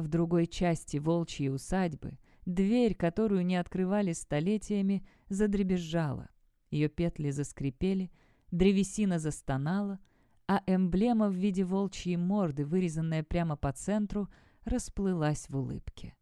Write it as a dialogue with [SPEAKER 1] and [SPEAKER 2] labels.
[SPEAKER 1] В другой части волчьей усадьбы дверь, которую не открывали столетиями, задребезжала. Ее петли заскрипели, древесина застонала, а эмблема в виде волчьей морды, вырезанная прямо по центру, расплылась в улыбке.